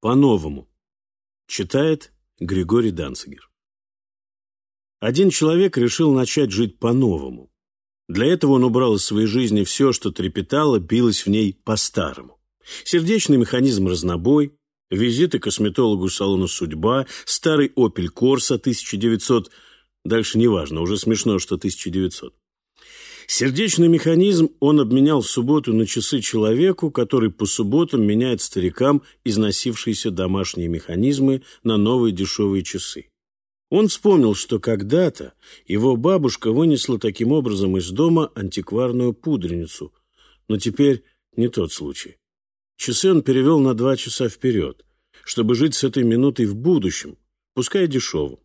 По-новому. Читает Григорий Данцигер. Один человек решил начать жить по-новому. Для этого он убрал из своей жизни все, что трепетало, билось в ней по-старому. Сердечный механизм разнобой, визиты косметологу салона «Судьба», старый «Опель Корса» 1900, дальше неважно, уже смешно, что 1900. Сердечный механизм он обменял в субботу на часы человеку, который по субботам меняет старикам износившиеся домашние механизмы на новые дешевые часы. Он вспомнил, что когда-то его бабушка вынесла таким образом из дома антикварную пудреницу, но теперь не тот случай. Часы он перевел на два часа вперед, чтобы жить с этой минутой в будущем, пускай дешевым.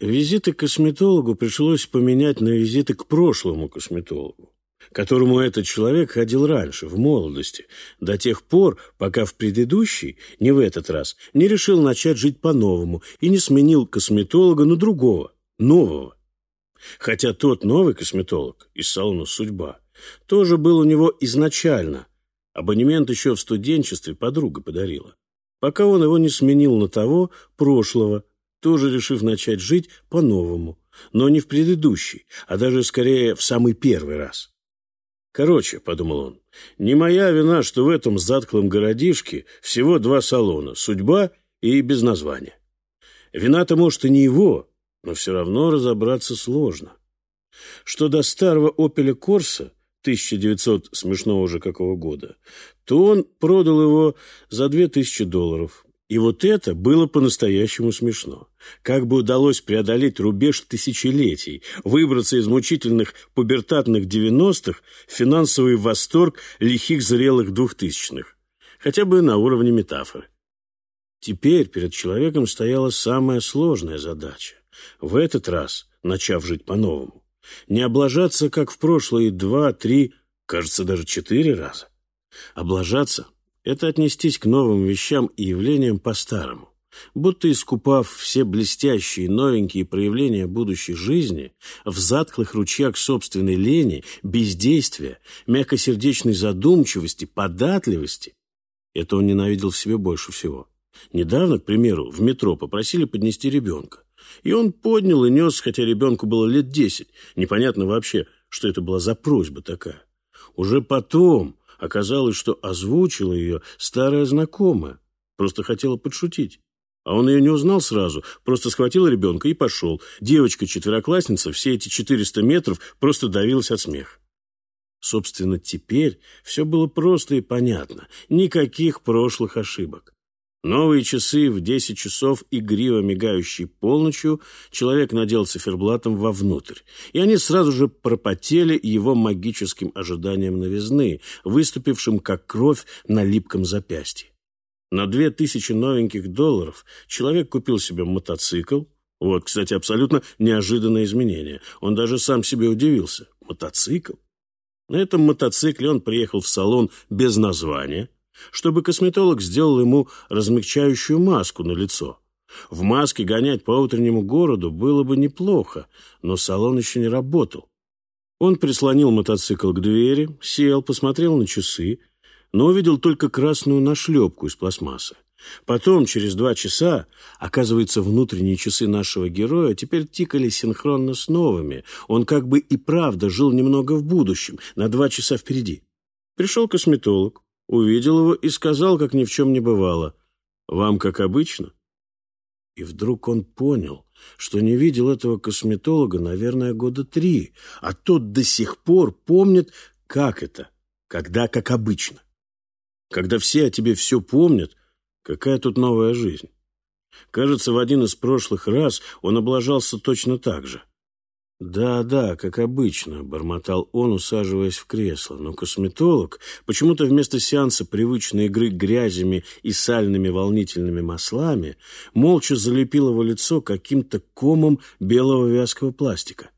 Визиты к косметологу пришлось поменять на визиты к прошлому косметологу, которому этот человек ходил раньше, в молодости, до тех пор, пока в предыдущий, не в этот раз, не решил начать жить по-новому и не сменил косметолога на другого, нового. Хотя тот новый косметолог из салона «Судьба» тоже был у него изначально. Абонемент еще в студенчестве подруга подарила. Пока он его не сменил на того, прошлого, тоже решив начать жить по-новому, но не в предыдущий, а даже скорее в самый первый раз. Короче, — подумал он, — не моя вина, что в этом затклом городишке всего два салона — «Судьба» и «Без названия». Вина-то, может, и не его, но все равно разобраться сложно. Что до старого «Опеля Корса» 1900 смешного уже какого года, то он продал его за 2000 долларов, и вот это было по-настоящему смешно. Как бы удалось преодолеть рубеж тысячелетий, выбраться из мучительных пубертатных девяностых в финансовый восторг лихих зрелых двухтысячных. Хотя бы на уровне метафоры. Теперь перед человеком стояла самая сложная задача. В этот раз, начав жить по-новому, не облажаться, как в прошлые два, три, кажется, даже четыре раза. Облажаться это отнестись к новым вещам и явлениям по-старому. Будто искупав все блестящие новенькие проявления будущей жизни в затклых ручьях собственной лени, бездействия, мягкосердечной задумчивости, податливости, это он ненавидел в себе больше всего. Недавно, к примеру, в метро попросили поднести ребенка. И он поднял и нес, хотя ребенку было лет десять. Непонятно вообще, что это была за просьба такая. Уже потом, Оказалось, что озвучила ее старая знакомая. Просто хотела подшутить. А он ее не узнал сразу, просто схватил ребенка и пошел. Девочка-четвероклассница все эти 400 метров просто давилась от смеха. Собственно, теперь все было просто и понятно. Никаких прошлых ошибок. Новые часы в 10 часов, игриво мигающие полночью, человек надел циферблатом вовнутрь, и они сразу же пропотели его магическим ожиданием новизны, выступившим как кровь на липком запястье. На две тысячи новеньких долларов человек купил себе мотоцикл. Вот, кстати, абсолютно неожиданное изменение. Он даже сам себе удивился. Мотоцикл? На этом мотоцикле он приехал в салон без названия, чтобы косметолог сделал ему размягчающую маску на лицо. В маске гонять по утреннему городу было бы неплохо, но салон еще не работал. Он прислонил мотоцикл к двери, сел, посмотрел на часы, но увидел только красную нашлепку из пластмассы. Потом, через два часа, оказывается, внутренние часы нашего героя теперь тикали синхронно с новыми. Он как бы и правда жил немного в будущем, на два часа впереди. Пришел косметолог, увидел его и сказал, как ни в чем не бывало, «Вам как обычно?» И вдруг он понял, что не видел этого косметолога, наверное, года три, а тот до сих пор помнит, как это, когда как обычно. Когда все о тебе все помнят, какая тут новая жизнь? Кажется, в один из прошлых раз он облажался точно так же. «Да, да, как обычно», — бормотал он, усаживаясь в кресло. Но косметолог почему-то вместо сеанса привычной игры грязями и сальными волнительными маслами молча залепил его лицо каким-то комом белого вязкого пластика.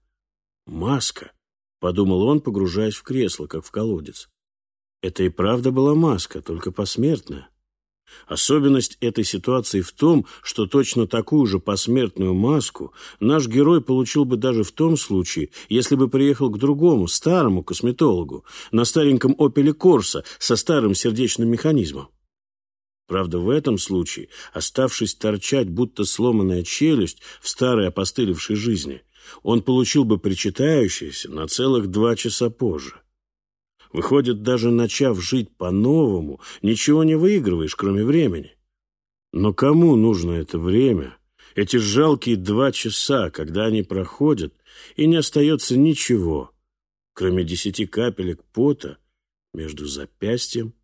«Маска», — подумал он, погружаясь в кресло, как в колодец. Это и правда была маска, только посмертная. Особенность этой ситуации в том, что точно такую же посмертную маску наш герой получил бы даже в том случае, если бы приехал к другому, старому косметологу, на стареньком «Опеле Корса» со старым сердечным механизмом. Правда, в этом случае, оставшись торчать, будто сломанная челюсть в старой опостылевшей жизни, он получил бы причитающееся на целых два часа позже. Выходит, даже начав жить по-новому, ничего не выигрываешь, кроме времени. Но кому нужно это время, эти жалкие два часа, когда они проходят, и не остается ничего, кроме десяти капелек пота между запястьем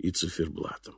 и циферблатом?